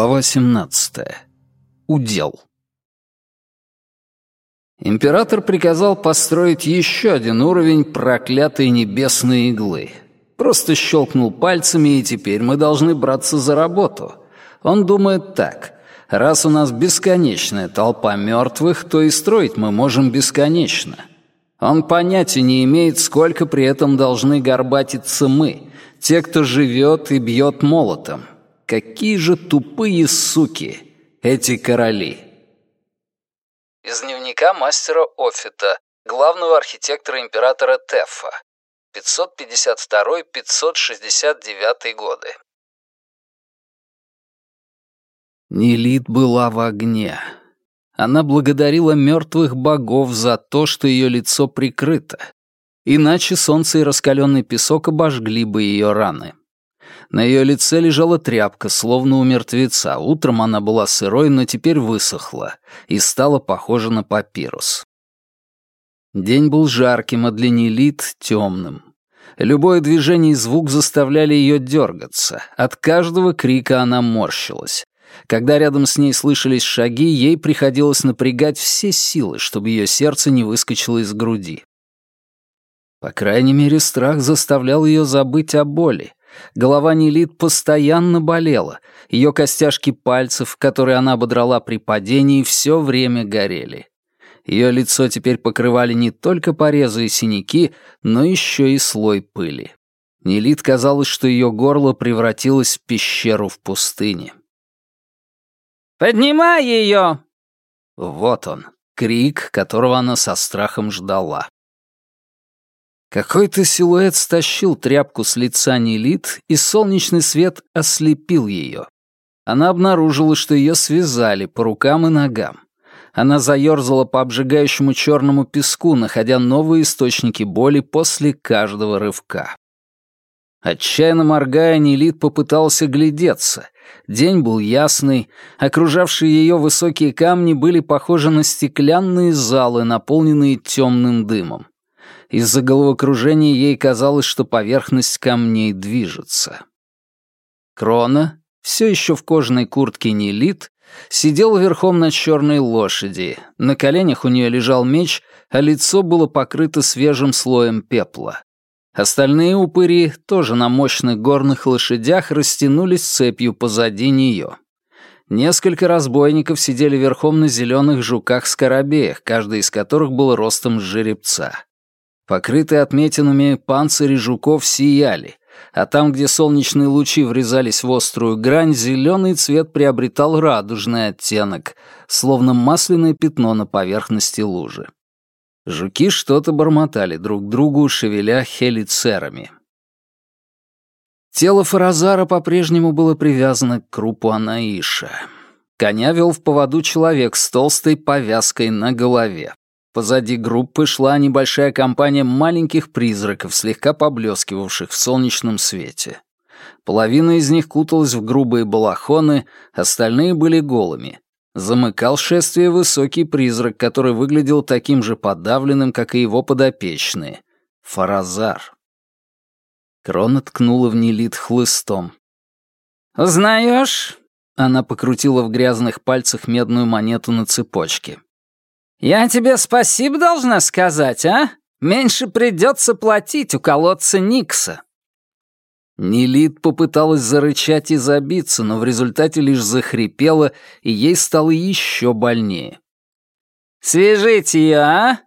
Глава 17. Удел. Император приказал построить еще один уровень проклятой небесной иглы. Просто щелкнул пальцами, и теперь мы должны браться за работу. Он думает так. Раз у нас бесконечная толпа мертвых, то и строить мы можем бесконечно. Он понятия не имеет, сколько при этом должны горбатиться мы, те, кто живет и бьет молотом. Какие же тупые суки эти короли! Из дневника мастера Офита, главного архитектора императора Тефа, 552-569 годы. Нелит была в огне. Она благодарила мертвых богов за то, что ее лицо прикрыто. Иначе солнце и раскаленный песок обожгли бы ее раны. На ее лице лежала тряпка, словно у мертвеца. Утром она была сырой, но теперь высохла и стала похожа на папирус. День был жарким, а для Нелит — темным. Любое движение и звук заставляли ее дергаться. От каждого крика она морщилась. Когда рядом с ней слышались шаги, ей приходилось напрягать все силы, чтобы ее сердце не выскочило из груди. По крайней мере, страх заставлял ее забыть о боли. Голова Нелит постоянно болела. Ее костяшки пальцев, которые она ободрала при падении, все время горели. Ее лицо теперь покрывали не только порезы и синяки, но еще и слой пыли. Нелит казалось, что ее горло превратилось в пещеру в пустыне. «Поднимай ее!» Вот он, крик, которого она со страхом ждала. Какой-то силуэт стащил тряпку с лица Нелит, и солнечный свет ослепил ее. Она обнаружила, что ее связали по рукам и ногам. Она заерзала по обжигающему черному песку, находя новые источники боли после каждого рывка. Отчаянно моргая, Нелит попытался глядеться. День был ясный, окружавшие ее высокие камни были похожи на стеклянные залы, наполненные темным дымом. Из-за головокружения ей казалось, что поверхность камней движется. Крона, все еще в кожаной куртке Нелит, сидела верхом на черной лошади. На коленях у нее лежал меч, а лицо было покрыто свежим слоем пепла. Остальные упыри, тоже на мощных горных лошадях, растянулись цепью позади нее. Несколько разбойников сидели верхом на зеленых жуках-скоробеях, каждый из которых был ростом жеребца. Покрытые отметинами панцири жуков сияли, а там, где солнечные лучи врезались в острую грань, зеленый цвет приобретал радужный оттенок, словно масляное пятно на поверхности лужи. Жуки что-то бормотали друг другу, шевеля хелицерами. Тело Фаразара по-прежнему было привязано к крупу Анаиша. Коня вел в поводу человек с толстой повязкой на голове. Позади группы шла небольшая компания маленьких призраков, слегка поблескивавших в солнечном свете. Половина из них куталась в грубые балахоны, остальные были голыми. Замыкал шествие высокий призрак, который выглядел таким же подавленным, как и его подопечные. Фаразар. Крона ткнула в Нелит хлыстом. «Узнаешь?» Она покрутила в грязных пальцах медную монету на цепочке. «Я тебе спасибо должна сказать, а? Меньше придется платить у колодца Никса». Нелит попыталась зарычать и забиться, но в результате лишь захрипела, и ей стало еще больнее. «Свяжите ее, а?»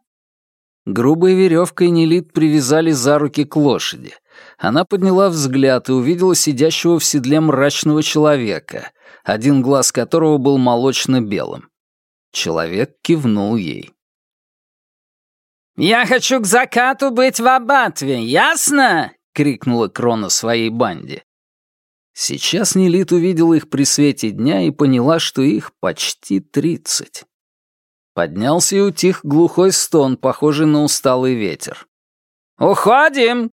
Грубой веревкой Нелит привязали за руки к лошади. Она подняла взгляд и увидела сидящего в седле мрачного человека, один глаз которого был молочно-белым. Человек кивнул ей. «Я хочу к закату быть в аббатве, ясно?» — крикнула Крона своей банде. Сейчас Нелит увидела их при свете дня и поняла, что их почти тридцать. Поднялся и утих глухой стон, похожий на усталый ветер. «Уходим!»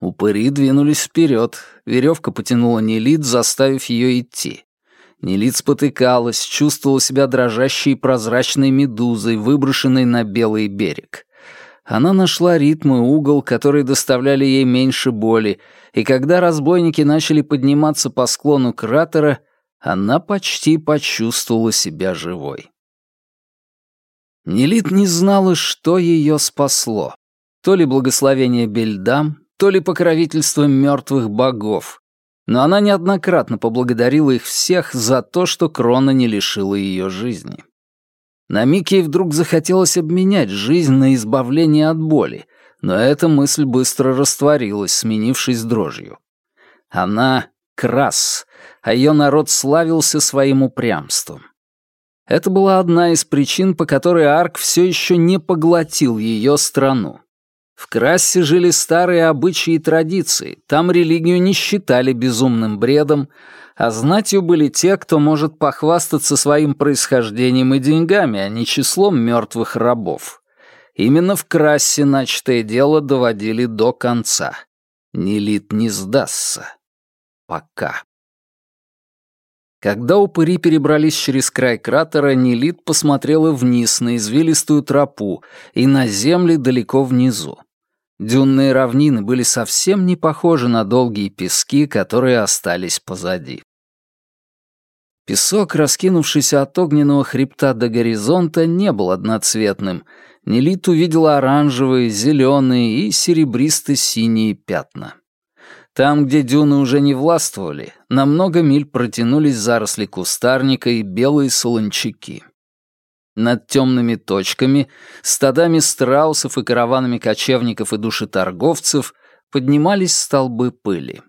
Упыри двинулись вперед. Веревка потянула Нелит, заставив ее идти. Нелит спотыкалась, чувствовала себя дрожащей прозрачной медузой, выброшенной на белый берег. Она нашла ритм и угол, которые доставляли ей меньше боли, и когда разбойники начали подниматься по склону кратера, она почти почувствовала себя живой. Нелит не знала, что ее спасло. То ли благословение Бельдам, то ли покровительство мертвых богов. Но она неоднократно поблагодарила их всех за то, что Крона не лишила ее жизни. На миг ей вдруг захотелось обменять жизнь на избавление от боли, но эта мысль быстро растворилась, сменившись дрожью. Она — Крас, а ее народ славился своим упрямством. Это была одна из причин, по которой Арк все еще не поглотил ее страну. В Крассе жили старые обычаи и традиции, там религию не считали безумным бредом, а знатью были те, кто может похвастаться своим происхождением и деньгами, а не числом мертвых рабов. Именно в Крассе начатое дело доводили до конца. Нелит не сдастся. Пока. Когда упыри перебрались через край кратера, Нелит посмотрела вниз на извилистую тропу и на земли далеко внизу. Дюнные равнины были совсем не похожи на долгие пески, которые остались позади. Песок, раскинувшийся от огненного хребта до горизонта, не был одноцветным. Нелит увидела оранжевые, зеленые и серебристо-синие пятна. Там, где дюны уже не властвовали, на много миль протянулись заросли кустарника и белые солончаки. Над темными точками, стадами страусов и караванами кочевников и душеторговцев поднимались столбы пыли.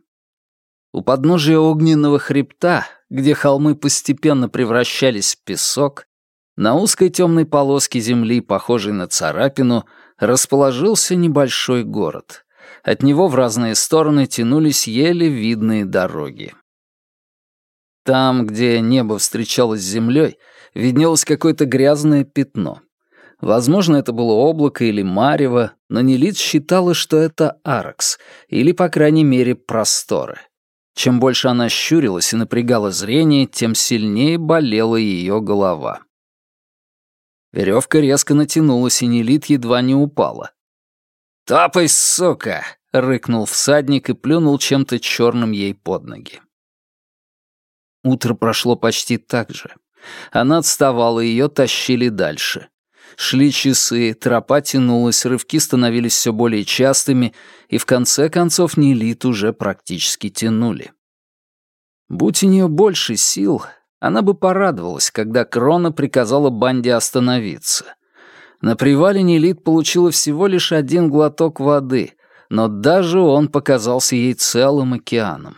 У подножия огненного хребта, где холмы постепенно превращались в песок, на узкой темной полоске земли, похожей на царапину, расположился небольшой город. От него в разные стороны тянулись еле видные дороги. Там, где небо встречалось с землей, виднелось какое-то грязное пятно. Возможно, это было облако или марево, но Нелит считала, что это Аракс, или, по крайней мере, просторы. Чем больше она щурилась и напрягала зрение, тем сильнее болела ее голова. Веревка резко натянулась, и Нелит едва не упала. «Топай, сука!» — рыкнул всадник и плюнул чем-то черным ей под ноги. Утро прошло почти так же. Она отставала, ее тащили дальше. Шли часы, тропа тянулась, рывки становились все более частыми, и в конце концов Нелит уже практически тянули. Будь у нее больше сил, она бы порадовалась, когда Крона приказала банде остановиться. На привале Нелит получила всего лишь один глоток воды, но даже он показался ей целым океаном.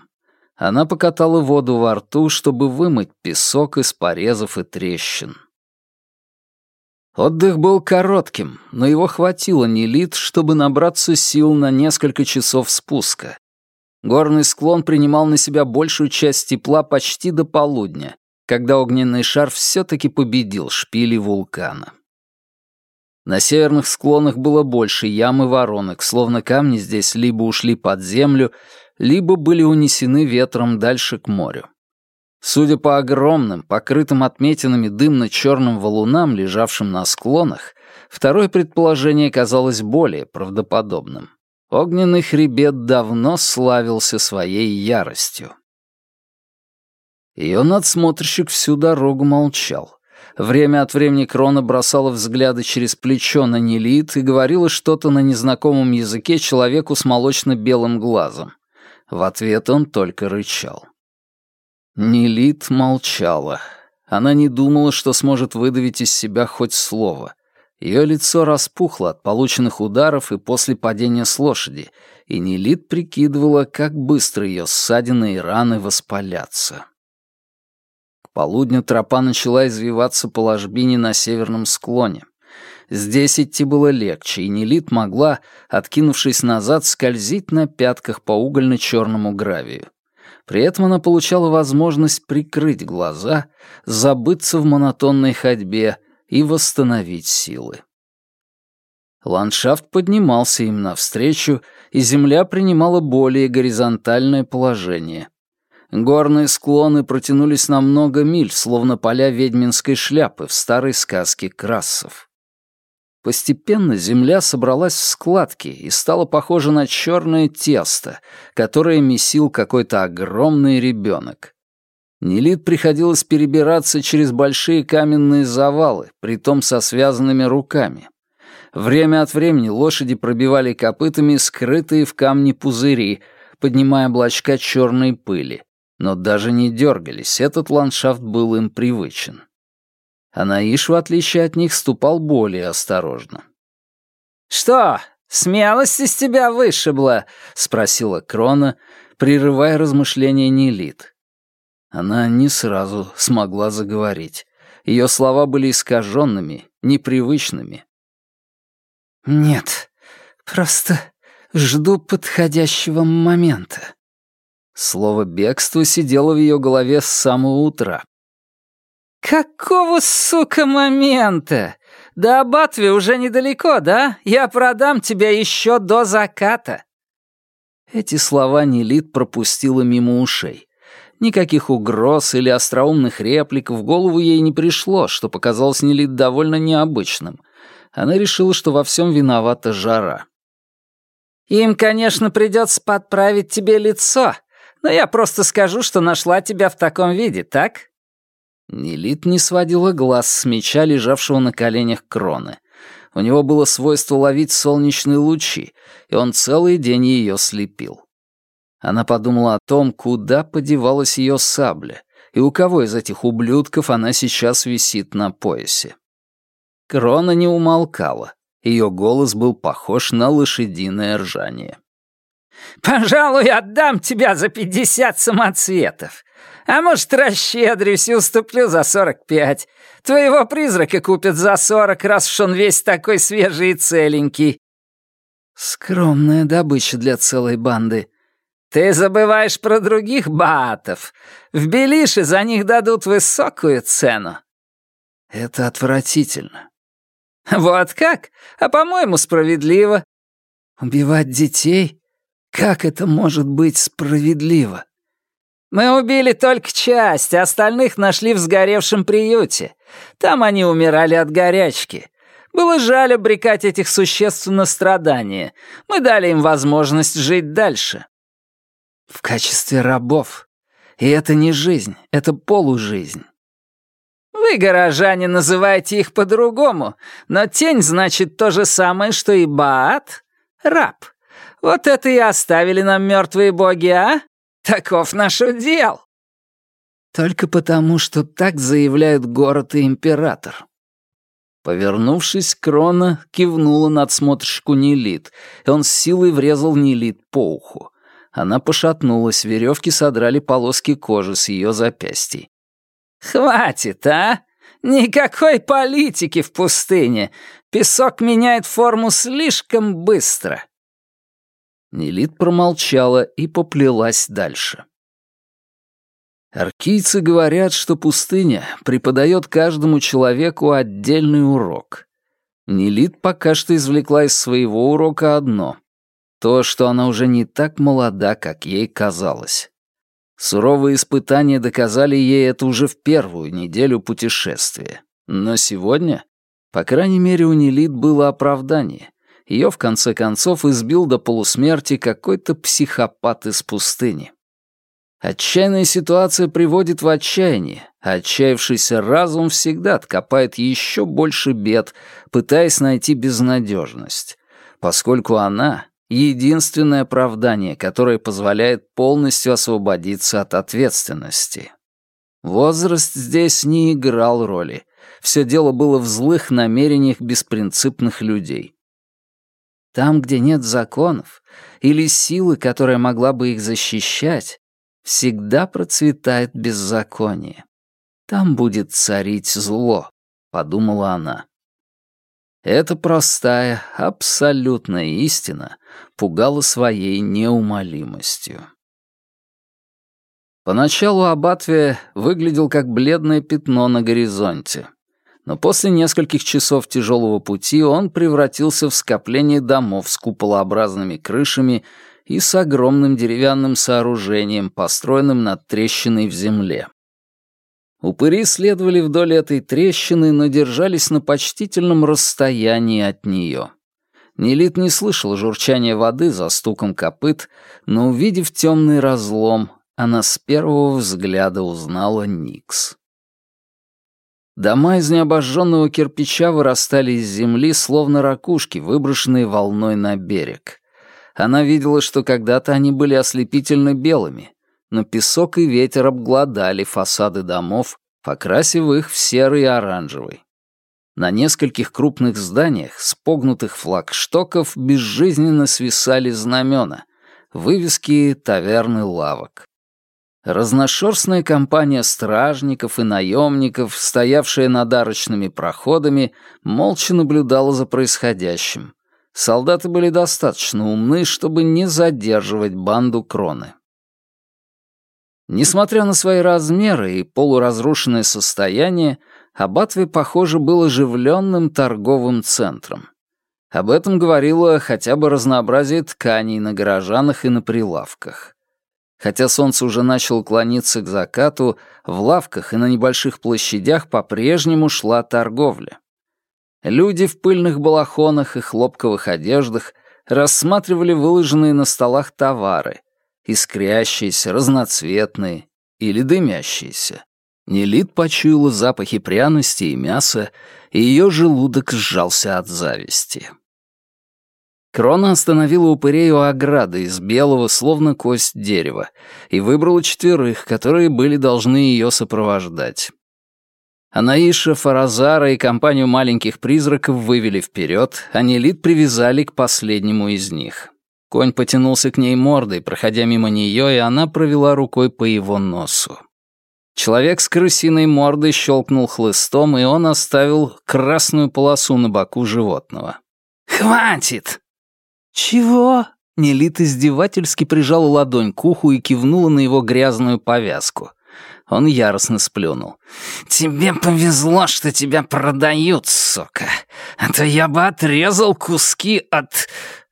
Она покатала воду во рту, чтобы вымыть песок из порезов и трещин. Отдых был коротким, но его хватило Нелит, чтобы набраться сил на несколько часов спуска. Горный склон принимал на себя большую часть тепла почти до полудня, когда огненный шар все-таки победил шпили вулкана. На северных склонах было больше ям и воронок, словно камни здесь либо ушли под землю, либо были унесены ветром дальше к морю. Судя по огромным, покрытым отметинами дымно-черным валунам, лежавшим на склонах, второе предположение казалось более правдоподобным. Огненный хребет давно славился своей яростью. Ее надсмотрщик всю дорогу молчал. Время от времени Крона бросала взгляды через плечо на Нелит и говорила что-то на незнакомом языке человеку с молочно-белым глазом. В ответ он только рычал. Нелит молчала. Она не думала, что сможет выдавить из себя хоть слово. Ее лицо распухло от полученных ударов и после падения с лошади, и Нелит прикидывала, как быстро ее ссадины и раны воспалятся полудню тропа начала извиваться по ложбине на северном склоне. Здесь идти было легче, и Нелит могла, откинувшись назад, скользить на пятках по угольно-черному гравию. При этом она получала возможность прикрыть глаза, забыться в монотонной ходьбе и восстановить силы. Ландшафт поднимался им навстречу, и земля принимала более горизонтальное положение — Горные склоны протянулись на много миль, словно поля ведьминской шляпы в старой сказке Красов. Постепенно земля собралась в складки и стала похожа на черное тесто, которое месил какой-то огромный ребенок. Нелит приходилось перебираться через большие каменные завалы, притом со связанными руками. Время от времени лошади пробивали копытами скрытые в камне пузыри, поднимая облачка черной пыли, но даже не дергались, этот ландшафт был им привычен. Анаиш, в отличие от них, ступал более осторожно. «Что, смелость из тебя вышибла?» — спросила Крона, прерывая размышления Нелит. Она не сразу смогла заговорить. Ее слова были искаженными, непривычными. «Нет, просто жду подходящего момента». Слово «бегство» сидело в ее голове с самого утра. «Какого, сука, момента? До Абатви уже недалеко, да? Я продам тебя еще до заката». Эти слова Нелит пропустила мимо ушей. Никаких угроз или остроумных реплик в голову ей не пришло, что показалось Нелит довольно необычным. Она решила, что во всем виновата жара. «Им, конечно, придется подправить тебе лицо, но я просто скажу, что нашла тебя в таком виде, так?» Нелит не сводила глаз с меча, лежавшего на коленях кроны. У него было свойство ловить солнечные лучи, и он целый день ее слепил. Она подумала о том, куда подевалась ее сабля, и у кого из этих ублюдков она сейчас висит на поясе. Крона не умолкала. Ее голос был похож на лошадиное ржание. «Пожалуй, отдам тебя за пятьдесят самоцветов. А может, расщедрюсь и уступлю за сорок пять. Твоего призрака купят за сорок, раз уж он весь такой свежий и целенький». «Скромная добыча для целой банды». «Ты забываешь про других баатов. В Белише за них дадут высокую цену». «Это отвратительно». «Вот как? А по-моему, справедливо». «Убивать детей? Как это может быть справедливо?» Мы убили только часть, а остальных нашли в сгоревшем приюте. Там они умирали от горячки. Было жаль обрекать этих существ на страдания. Мы дали им возможность жить дальше. В качестве рабов. И это не жизнь, это полужизнь. Вы, горожане, называете их по-другому, но тень значит то же самое, что и Баат — раб. Вот это и оставили нам мертвые боги, а? Таков наш удел!» «Только потому, что так заявляют город и император». Повернувшись, Крона кивнула надсмотрщику Нелит, и он с силой врезал Нелит по уху. Она пошатнулась, веревки содрали полоски кожи с ее запястий. «Хватит, а! Никакой политики в пустыне! Песок меняет форму слишком быстро!» Нелит промолчала и поплелась дальше. Аркийцы говорят, что пустыня преподает каждому человеку отдельный урок. Нелит пока что извлекла из своего урока одно — то, что она уже не так молода, как ей казалось. Суровые испытания доказали ей это уже в первую неделю путешествия. Но сегодня, по крайней мере, у Нелит было оправдание. Ее, в конце концов, избил до полусмерти какой-то психопат из пустыни. Отчаянная ситуация приводит в отчаяние, а отчаявшийся разум всегда откопает еще больше бед, пытаясь найти безнадежность, поскольку она — единственное оправдание, которое позволяет полностью освободиться от ответственности. Возраст здесь не играл роли. Все дело было в злых намерениях беспринципных людей. Там, где нет законов или силы, которая могла бы их защищать, всегда процветает беззаконие. Там будет царить зло, подумала она. Эта простая, абсолютная истина пугала своей неумолимостью. Поначалу Абатвия выглядел как бледное пятно на горизонте но после нескольких часов тяжелого пути он превратился в скопление домов с куполообразными крышами и с огромным деревянным сооружением, построенным над трещиной в земле. Упыри следовали вдоль этой трещины, но держались на почтительном расстоянии от нее. Нелит не слышал журчания воды за стуком копыт, но, увидев темный разлом, она с первого взгляда узнала Никс. Дома из необожженного кирпича вырастали из земли, словно ракушки, выброшенные волной на берег. Она видела, что когда-то они были ослепительно белыми, но песок и ветер обглодали фасады домов, покрасив их в серый и оранжевый. На нескольких крупных зданиях с погнутых флагштоков безжизненно свисали знамена, вывески таверны лавок. Разношерстная компания стражников и наемников, стоявшая над арочными проходами, молча наблюдала за происходящим. Солдаты были достаточно умны, чтобы не задерживать банду Кроны. Несмотря на свои размеры и полуразрушенное состояние, Абатве, похоже, был оживленным торговым центром. Об этом говорило хотя бы разнообразие тканей на горожанах и на прилавках. Хотя солнце уже начало клониться к закату, в лавках и на небольших площадях по-прежнему шла торговля. Люди в пыльных балахонах и хлопковых одеждах рассматривали выложенные на столах товары, искрящиеся, разноцветные или дымящиеся. Нелит почуяла запахи пряности и мяса, и ее желудок сжался от зависти. Крона остановила упырей у ограды из белого, словно кость дерева, и выбрала четверых, которые были должны ее сопровождать. Анаиша, Фаразара и компанию маленьких призраков вывели вперед, а Нелит привязали к последнему из них. Конь потянулся к ней мордой, проходя мимо нее, и она провела рукой по его носу. Человек с крысиной мордой щелкнул хлыстом, и он оставил красную полосу на боку животного. «Хватит!» «Чего?» Нелит издевательски прижала ладонь к уху и кивнула на его грязную повязку. Он яростно сплюнул. «Тебе повезло, что тебя продают, сука. А то я бы отрезал куски от...»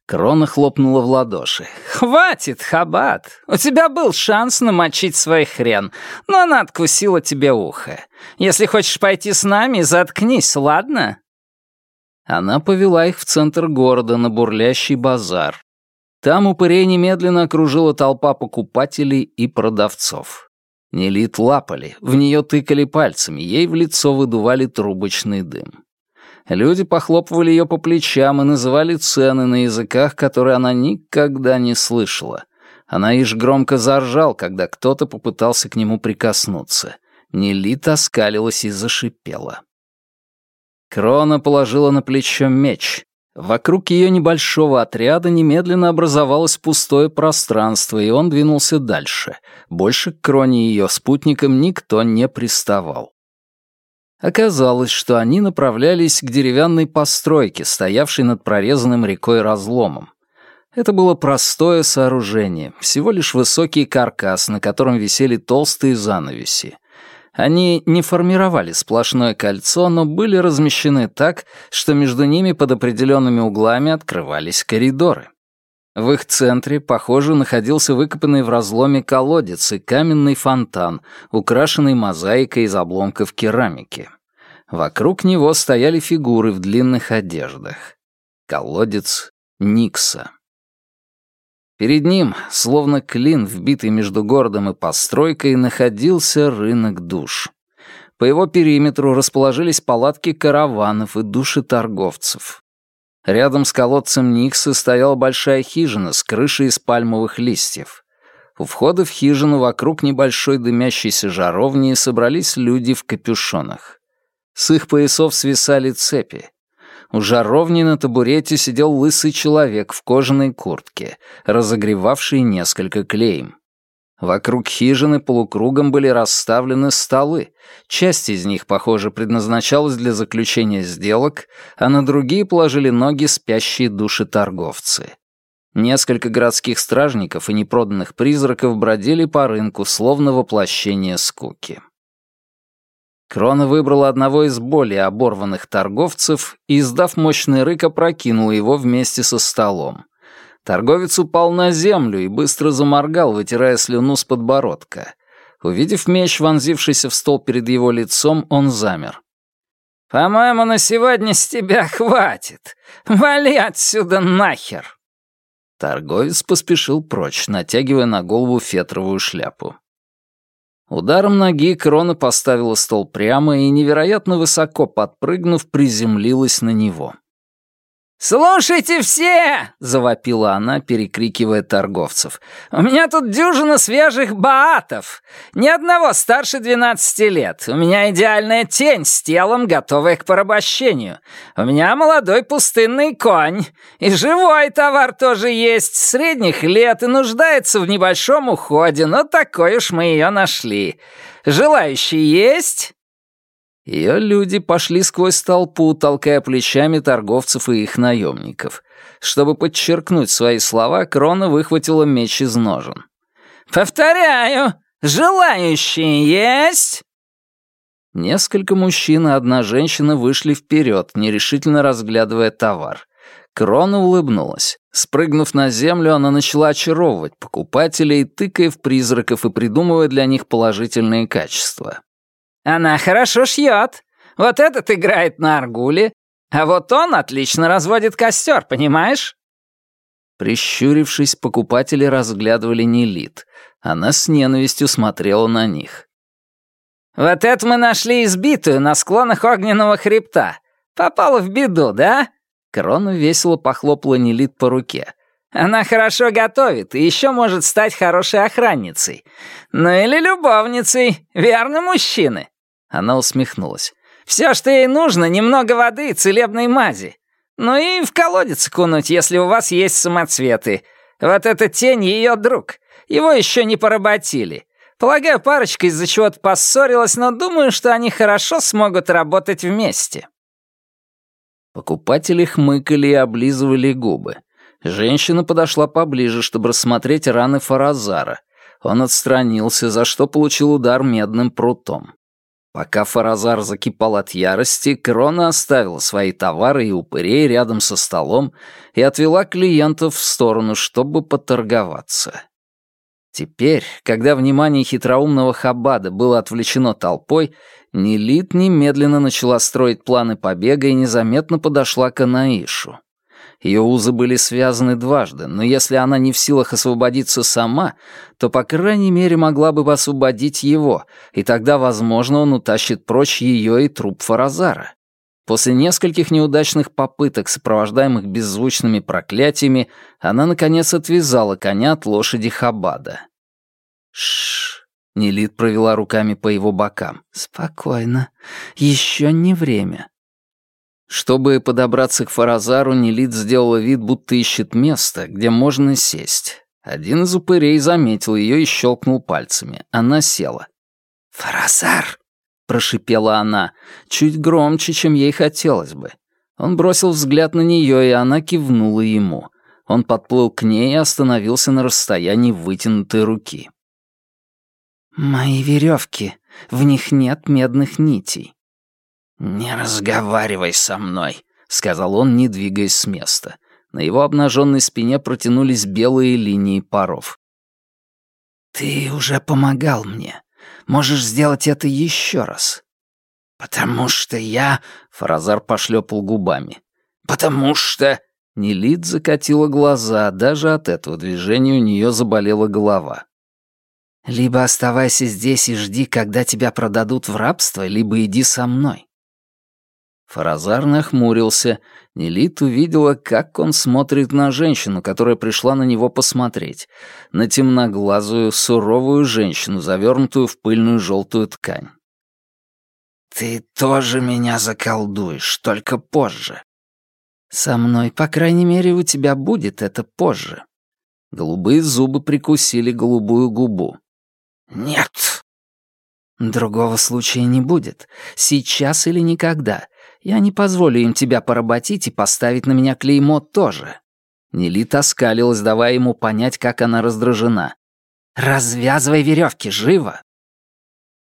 Крона хлопнула в ладоши. «Хватит, Хабат! У тебя был шанс намочить свой хрен, но она откусила тебе ухо. Если хочешь пойти с нами, заткнись, ладно?» Она повела их в центр города на бурлящий базар. Там упырей немедленно окружила толпа покупателей и продавцов. Нелит лапали, в нее тыкали пальцами, ей в лицо выдували трубочный дым. Люди похлопывали ее по плечам и называли цены на языках, которые она никогда не слышала. Она ишь громко заржал, когда кто-то попытался к нему прикоснуться. Нелит оскалилась и зашипела. Крона положила на плечо меч. Вокруг ее небольшого отряда немедленно образовалось пустое пространство, и он двинулся дальше. Больше к Кроне и ее спутникам никто не приставал. Оказалось, что они направлялись к деревянной постройке, стоявшей над прорезанным рекой разломом. Это было простое сооружение, всего лишь высокий каркас, на котором висели толстые занавеси. Они не формировали сплошное кольцо, но были размещены так, что между ними под определенными углами открывались коридоры. В их центре, похоже, находился выкопанный в разломе колодец и каменный фонтан, украшенный мозаикой из обломков керамики. Вокруг него стояли фигуры в длинных одеждах. Колодец Никса. Перед ним, словно клин, вбитый между городом и постройкой, находился рынок душ. По его периметру расположились палатки караванов и души торговцев. Рядом с колодцем Никса стояла большая хижина с крышей из пальмовых листьев. У входа в хижину вокруг небольшой дымящейся жаровни собрались люди в капюшонах. С их поясов свисали цепи. У жаровни на табурете сидел лысый человек в кожаной куртке, разогревавший несколько клеем. Вокруг хижины полукругом были расставлены столы. Часть из них, похоже, предназначалась для заключения сделок, а на другие положили ноги спящие души торговцы. Несколько городских стражников и непроданных призраков бродили по рынку, словно воплощение скуки. Крона выбрала одного из более оборванных торговцев и, издав мощный рык, опрокинула его вместе со столом. Торговец упал на землю и быстро заморгал, вытирая слюну с подбородка. Увидев меч, вонзившийся в стол перед его лицом, он замер. «По-моему, на сегодня с тебя хватит. Вали отсюда нахер!» Торговец поспешил прочь, натягивая на голову фетровую шляпу. Ударом ноги Крона поставила стол прямо и, невероятно высоко подпрыгнув, приземлилась на него. «Слушайте все!» — завопила она, перекрикивая торговцев. «У меня тут дюжина свежих баатов. Ни одного старше двенадцати лет. У меня идеальная тень с телом, готовая к порабощению. У меня молодой пустынный конь. И живой товар тоже есть, средних лет и нуждается в небольшом уходе, но такой уж мы ее нашли. Желающие есть?» Ее люди пошли сквозь толпу, толкая плечами торговцев и их наемников. Чтобы подчеркнуть свои слова, Крона выхватила меч из ножен. «Повторяю, желающие есть?» Несколько мужчин и одна женщина вышли вперед, нерешительно разглядывая товар. Крона улыбнулась. Спрыгнув на землю, она начала очаровывать покупателей, тыкая в призраков и придумывая для них положительные качества. Она хорошо шьет. Вот этот играет на аргуле, а вот он отлично разводит костер, понимаешь?» Прищурившись, покупатели разглядывали Нелит. Она с ненавистью смотрела на них. «Вот это мы нашли избитую на склонах огненного хребта. Попала в беду, да?» Крона весело похлопала Нелит по руке. Она хорошо готовит и еще может стать хорошей охранницей. Ну или любовницей, верно, мужчины?» Она усмехнулась. «Все, что ей нужно, немного воды и целебной мази. Ну и в колодец кунуть, если у вас есть самоцветы. Вот эта тень — ее друг. Его еще не поработили. Полагаю, парочка из-за чего-то поссорилась, но думаю, что они хорошо смогут работать вместе». Покупатели хмыкали и облизывали губы. Женщина подошла поближе, чтобы рассмотреть раны Фаразара. Он отстранился, за что получил удар медным прутом. Пока Фаразар закипал от ярости, Крона оставила свои товары и упырей рядом со столом и отвела клиентов в сторону, чтобы поторговаться. Теперь, когда внимание хитроумного Хабада было отвлечено толпой, Нелит немедленно начала строить планы побега и незаметно подошла к Анаишу. Ее узы были связаны дважды, но если она не в силах освободиться сама, то, по крайней мере, могла бы освободить его, и тогда, возможно, он утащит прочь ее и труп Фаразара. После нескольких неудачных попыток, сопровождаемых беззвучными проклятиями, она, наконец, отвязала коня от лошади Хабада. Шш. Нелит провела руками по его бокам. «Спокойно. Еще не время. Чтобы подобраться к Фаразару, Нелит сделала вид, будто ищет место, где можно сесть. Один из упырей заметил ее и щелкнул пальцами. Она села. «Фаразар!» — прошипела она, чуть громче, чем ей хотелось бы. Он бросил взгляд на нее, и она кивнула ему. Он подплыл к ней и остановился на расстоянии вытянутой руки. «Мои веревки, в них нет медных нитей. «Не разговаривай со мной», — сказал он, не двигаясь с места. На его обнаженной спине протянулись белые линии паров. «Ты уже помогал мне. Можешь сделать это еще раз». «Потому что я...» — Фаразар пошлепал губами. «Потому что...» Нелит закатила глаза, даже от этого движения у нее заболела голова. «Либо оставайся здесь и жди, когда тебя продадут в рабство, либо иди со мной. Фаразар нахмурился. Нелит увидела, как он смотрит на женщину, которая пришла на него посмотреть. На темноглазую, суровую женщину, завернутую в пыльную желтую ткань. «Ты тоже меня заколдуешь, только позже». «Со мной, по крайней мере, у тебя будет это позже». Голубые зубы прикусили голубую губу. «Нет». «Другого случая не будет. Сейчас или никогда. Я не позволю им тебя поработить и поставить на меня клеймо тоже». Нелит оскалилась, давая ему понять, как она раздражена. «Развязывай веревки, живо!»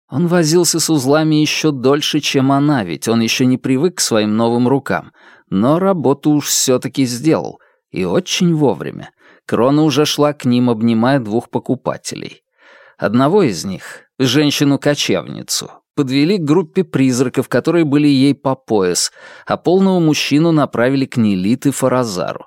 Он возился с узлами еще дольше, чем она, ведь он еще не привык к своим новым рукам, но работу уж все-таки сделал, и очень вовремя. Крона уже шла к ним, обнимая двух покупателей. Одного из них, женщину-кочевницу, подвели к группе призраков, которые были ей по пояс, а полного мужчину направили к Нелит и Фаразару.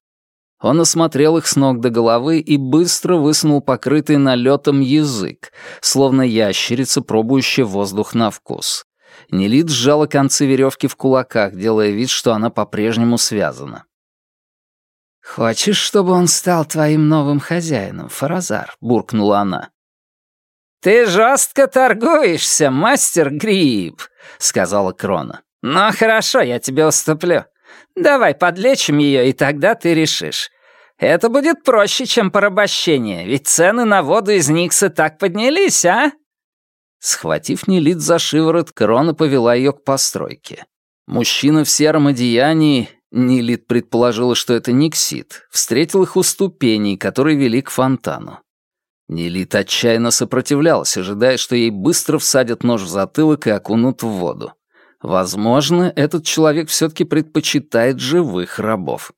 Он осмотрел их с ног до головы и быстро высунул покрытый налетом язык, словно ящерица, пробующая воздух на вкус. Нелит сжала концы веревки в кулаках, делая вид, что она по-прежнему связана. «Хочешь, чтобы он стал твоим новым хозяином, Фаразар?» — буркнула она. «Ты жестко торгуешься, мастер Гриб», — сказала Крона. «Ну хорошо, я тебе уступлю. Давай подлечим ее, и тогда ты решишь. Это будет проще, чем порабощение, ведь цены на воду из Никса так поднялись, а?» Схватив Нелит за шиворот, Крона повела ее к постройке. Мужчина в сером одеянии, Нелит предположила, что это Никсит, встретил их у ступеней, которые вели к фонтану. Нелит отчаянно сопротивлялась, ожидая, что ей быстро всадят нож в затылок и окунут в воду. Возможно, этот человек все-таки предпочитает живых рабов.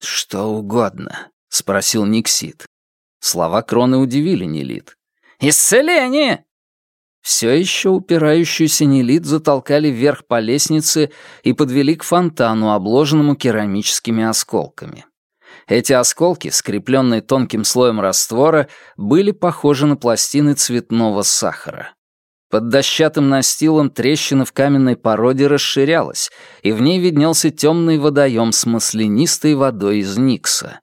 «Что угодно», — спросил Никсит. Слова Кроны удивили Нелит. «Исцеление!» Все еще упирающуюся Нелит затолкали вверх по лестнице и подвели к фонтану, обложенному керамическими осколками. Эти осколки, скрепленные тонким слоем раствора, были похожи на пластины цветного сахара. Под дощатым настилом трещина в каменной породе расширялась, и в ней виднелся темный водоем с маслянистой водой из Никса.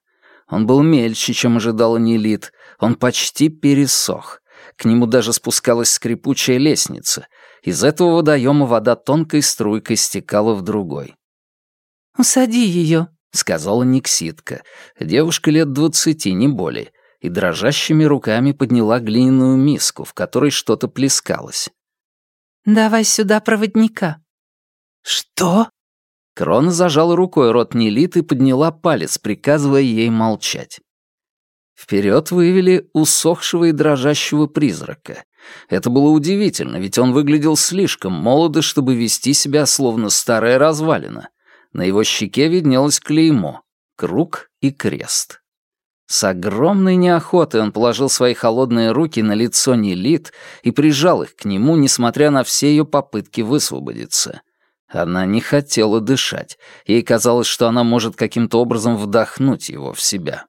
Он был мельче, чем ожидала Нелит, он почти пересох. К нему даже спускалась скрипучая лестница. Из этого водоема вода тонкой струйкой стекала в другой. «Усади ее», — сказала Никситка. Девушка лет двадцати, не более и дрожащими руками подняла глиняную миску, в которой что-то плескалось. «Давай сюда проводника». «Что?» Крона зажала рукой рот Нелит и подняла палец, приказывая ей молчать. Вперед вывели усохшего и дрожащего призрака. Это было удивительно, ведь он выглядел слишком молодо, чтобы вести себя словно старая развалина. На его щеке виднелось клеймо — круг и крест. С огромной неохотой он положил свои холодные руки на лицо Нелит и прижал их к нему, несмотря на все ее попытки высвободиться. Она не хотела дышать. Ей казалось, что она может каким-то образом вдохнуть его в себя.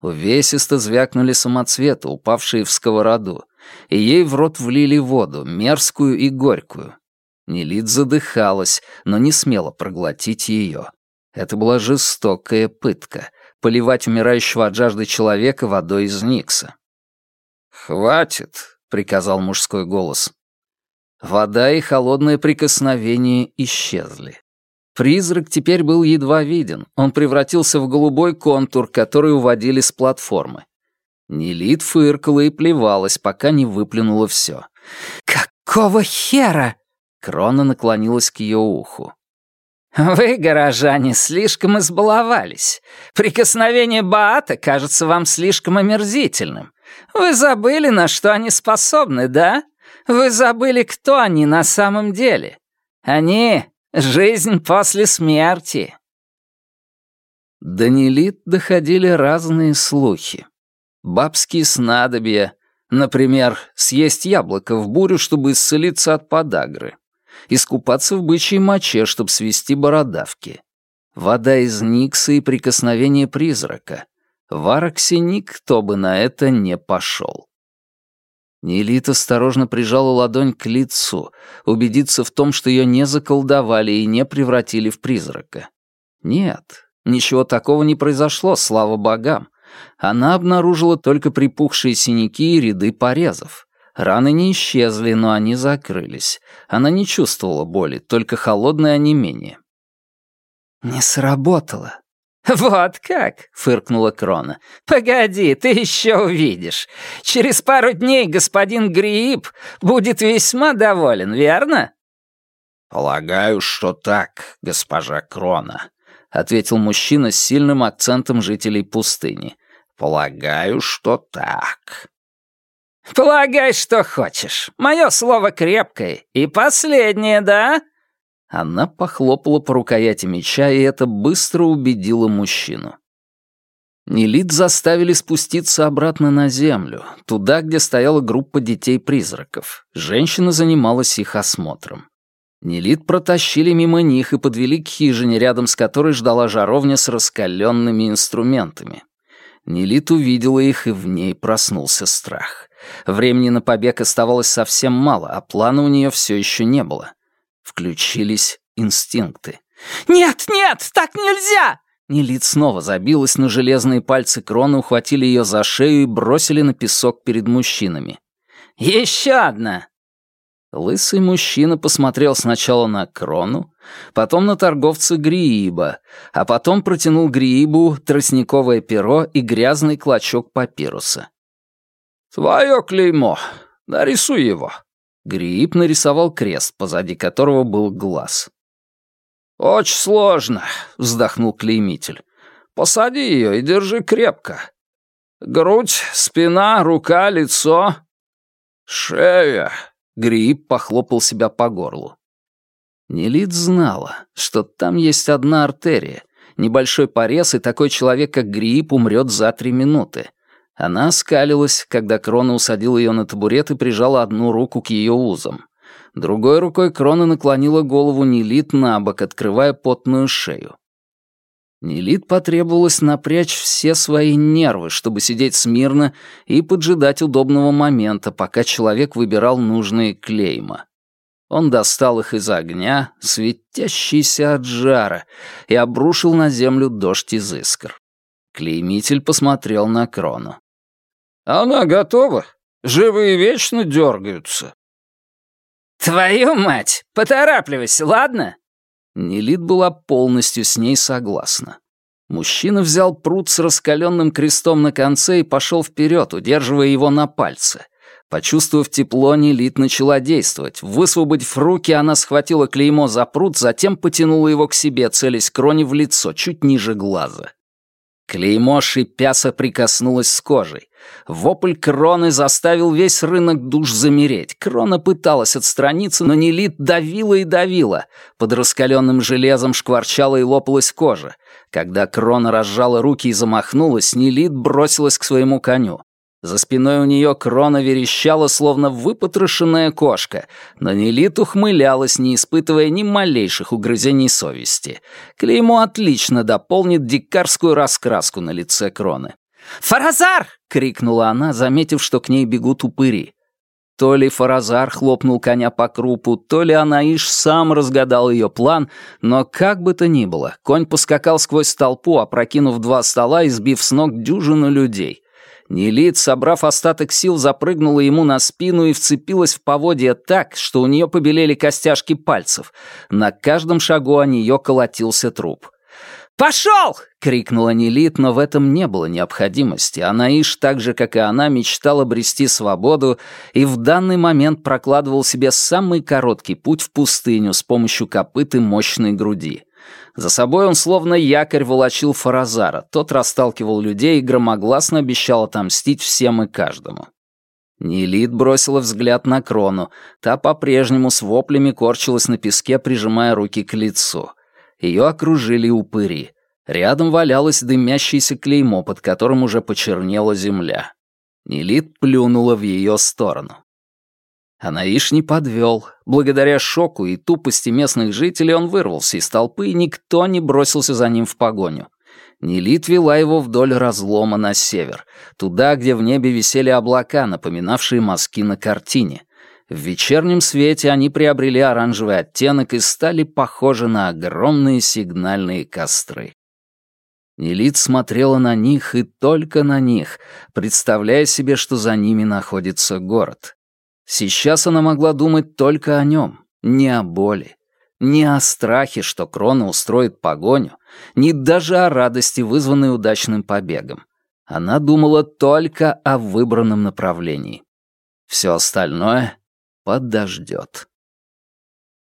Увесисто звякнули самоцветы, упавшие в сковороду, и ей в рот влили воду, мерзкую и горькую. Нелит задыхалась, но не смела проглотить ее. Это была жестокая пытка — поливать умирающего от жажды человека водой из Никса. «Хватит», — приказал мужской голос. Вода и холодное прикосновение исчезли. Призрак теперь был едва виден. Он превратился в голубой контур, который уводили с платформы. Нелит фыркала и плевалась, пока не выплюнула все. «Какого хера?» Крона наклонилась к ее уху. «Вы, горожане, слишком избаловались. Прикосновение Баата кажется вам слишком омерзительным. Вы забыли, на что они способны, да? Вы забыли, кто они на самом деле. Они — жизнь после смерти». До Нелит доходили разные слухи. Бабские снадобья, например, съесть яблоко в бурю, чтобы исцелиться от подагры искупаться в бычьей моче, чтобы свести бородавки. Вода из Никса и прикосновение призрака. В Араксе никто бы на это не пошел. Нелит осторожно прижала ладонь к лицу, убедиться в том, что ее не заколдовали и не превратили в призрака. Нет, ничего такого не произошло, слава богам. Она обнаружила только припухшие синяки и ряды порезов. Раны не исчезли, но они закрылись. Она не чувствовала боли, только холодное онемение. «Не сработало». «Вот как!» — фыркнула Крона. «Погоди, ты еще увидишь. Через пару дней господин Гриип будет весьма доволен, верно?» «Полагаю, что так, госпожа Крона», — ответил мужчина с сильным акцентом жителей пустыни. «Полагаю, что так». «Полагай, что хочешь. Мое слово крепкое. И последнее, да?» Она похлопала по рукояти меча, и это быстро убедило мужчину. Нелит заставили спуститься обратно на землю, туда, где стояла группа детей-призраков. Женщина занималась их осмотром. Нелит протащили мимо них и подвели к хижине, рядом с которой ждала жаровня с раскаленными инструментами. Нелит увидела их, и в ней проснулся страх. Времени на побег оставалось совсем мало, а плана у нее все еще не было. Включились инстинкты. «Нет, нет, так нельзя!» Нелит снова забилась, но железные пальцы Крона ухватили ее за шею и бросили на песок перед мужчинами. «Еще одна!» Лысый мужчина посмотрел сначала на Крону, потом на торговца Грииба, а потом протянул Гриибу тростниковое перо и грязный клочок папируса. «Твое клеймо. Нарисуй его». Грииб нарисовал крест, позади которого был глаз. «Очень сложно», — вздохнул клеймитель. «Посади ее и держи крепко. Грудь, спина, рука, лицо. Шея». Грииб похлопал себя по горлу. Нелит знала, что там есть одна артерия, небольшой порез, и такой человек, как Грииб, умрет за три минуты. Она оскалилась, когда Крона усадил ее на табурет и прижала одну руку к ее узам. Другой рукой Крона наклонила голову Нелит на бок, открывая потную шею. Нелит потребовалось напрячь все свои нервы, чтобы сидеть смирно и поджидать удобного момента, пока человек выбирал нужные клейма. Он достал их из огня, светящийся от жара, и обрушил на землю дождь из искр. Клеймитель посмотрел на Крону. «Она готова. Живые вечно дергаются». «Твою мать! Поторапливайся, ладно?» Нелит была полностью с ней согласна. Мужчина взял пруд с раскаленным крестом на конце и пошел вперед, удерживая его на пальце. Почувствовав тепло, Нелит начала действовать. Высвободив руки, она схватила клеймо за пруд, затем потянула его к себе, целясь кроне в лицо, чуть ниже глаза. Клеймо шипя соприкоснулось с кожей. Вопль Кроны заставил весь рынок душ замереть. Крона пыталась отстраниться, но Нелит давила и давила. Под раскаленным железом шкварчала и лопалась кожа. Когда Крона разжала руки и замахнулась, Нелит бросилась к своему коню. За спиной у нее крона верещала, словно выпотрошенная кошка, но Нелит ухмылялась, не испытывая ни малейших угрызений совести. Клеймо отлично дополнит дикарскую раскраску на лице кроны. «Фаразар!» — крикнула она, заметив, что к ней бегут упыри. То ли Фаразар хлопнул коня по крупу, то ли Анаиш сам разгадал ее план, но как бы то ни было, конь поскакал сквозь толпу, опрокинув два стола и сбив с ног дюжину людей. Нелит, собрав остаток сил, запрыгнула ему на спину и вцепилась в поводья так, что у нее побелели костяшки пальцев. На каждом шагу о нее колотился труп. «Пошел!» — крикнула Нелит, но в этом не было необходимости. Анаиш, так же, как и она, мечтал обрести свободу и в данный момент прокладывал себе самый короткий путь в пустыню с помощью копыт и мощной груди. За собой он словно якорь волочил Фаразара, тот расталкивал людей и громогласно обещал отомстить всем и каждому. Нелит бросила взгляд на Крону, та по-прежнему с воплями корчилась на песке, прижимая руки к лицу. Ее окружили упыри. Рядом валялось дымящееся клеймо, под которым уже почернела земля. Нелит плюнула в ее сторону. Анаиш не подвел. Благодаря шоку и тупости местных жителей он вырвался из толпы, и никто не бросился за ним в погоню. Нелит вела его вдоль разлома на север, туда, где в небе висели облака, напоминавшие мазки на картине. В вечернем свете они приобрели оранжевый оттенок и стали похожи на огромные сигнальные костры. Нелит смотрела на них и только на них, представляя себе, что за ними находится город. Сейчас она могла думать только о нем, не о боли, не о страхе, что Крона устроит погоню, ни даже о радости, вызванной удачным побегом. Она думала только о выбранном направлении. Все остальное подождет.